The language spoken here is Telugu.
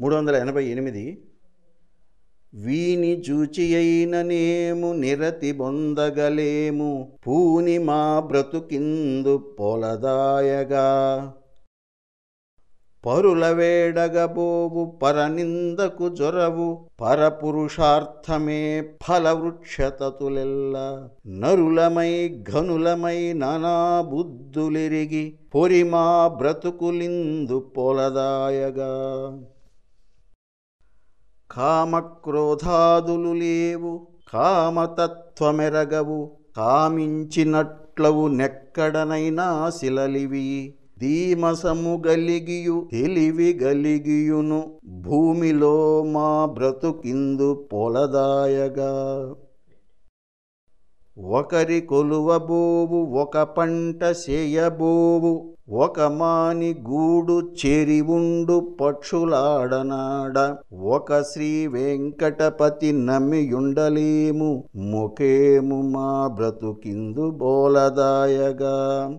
మూడు వందల ఎనభై ఎనిమిది. వీని చూచి అయిననేము నిరతి బొందగలేము పూని మా బ్రతుకిందు పొలదాయగా. పరుల వేడగబోవు పరనిందకు జొరవు పరపురుషార్థమే ఫలవృక్షతతులెల్ల. నరులమై ఘనులమై నానా బుద్ధులెరిగి పొరిమా బ్రతుకులిందు పొలదాయగా. కామక్రోధాదులు లేవు కామతత్వమెరగవు కామించినట్లవు నెక్కడనైనా శిలలివి. ధీమసము గలిగియు తెలివి గలిగియును భూమిలో మా బ్రతుకిందు పొలదాయగా. ఒకరి కొలువబోవు ఒక పంట చేయబోవు ఒక మాని గూడు చెరివుండు ఉండు పక్షులాడనాడ. ఒక శ్రీ వెంకటపతి నమ్మియుండలేము. ముఖేము మా బ్రతుకిందు బోలదాయగా.